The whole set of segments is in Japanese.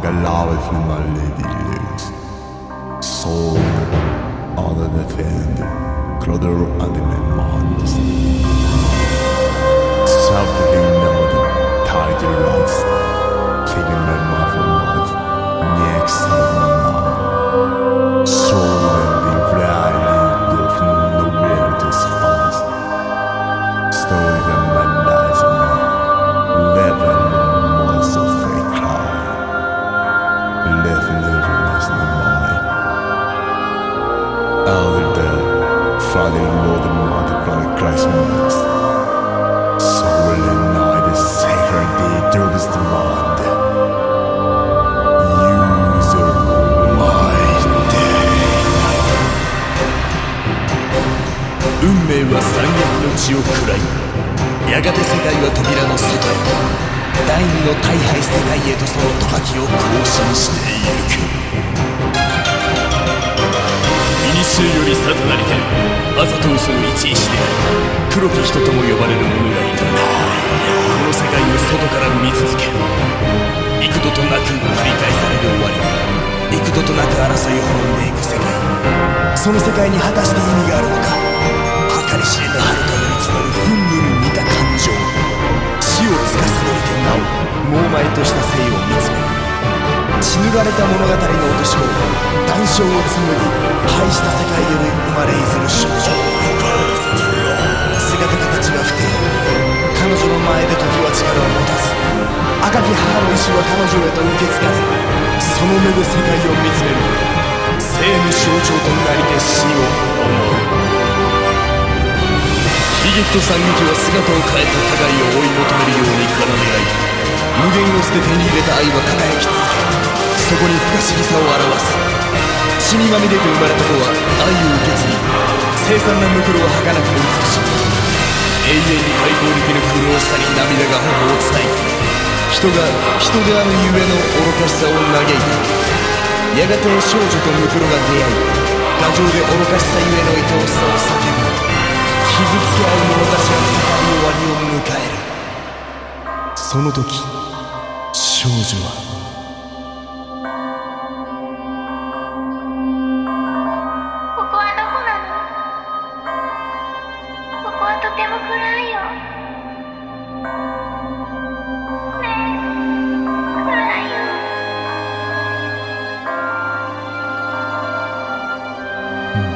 Tage laufe mein Leben the Sold an and the Kleider an the Mannes. Self-Denoted, Tiger Rods. Father, Lord, and Mother, Brother, Christ, Mass. Soul and night, the sacred day, drugs demand. User, my day. 運命は残虐の血を喰らいやがて世界は扉の外へ第二の大敗世界へとその時を更新していく衆より里なりてあざと嘘の一石であり黒き人とも呼ばれる者がいたこの世界を外から見続け幾度となく繰り返される終わり。幾度となく争いを滅んでいく世界。その世界に果たして意味があるのか計り知れぬ遥か血塗られた物語の落とし子断章を紡ぎ廃した世界より生まれいずる少女姿形が不定彼女の前で時は力を持たず赤き母の意志は彼女へと受け継がれその目で世界を見つめる。生の象徴となりて死を思う悲劇と惨劇は姿を変えて互いを追い求めるように絡め合い。無限を捨て手に入れた愛は輝き続けそこに不可思議さを表す。血にまみれて生まれた子は愛を受け継ぎ凄惨な無垢は儚くも美しい。永遠に対抗できぬ苦労さに涙が頬を伝え人が人であるゆえの愚かしさを嘆いた。やがて少女とムクロが出会い牙城で愚かしさゆえの愛おしさを叫ぶ傷つけ合う者たちが再び終わりを迎える。その時少女は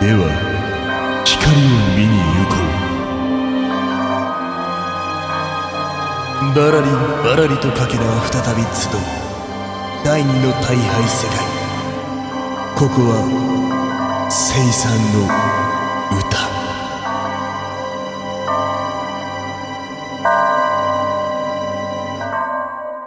では光を見に行こう。バラリンバラリとかけらは再び集う。第二の大敗世界。ここは生産の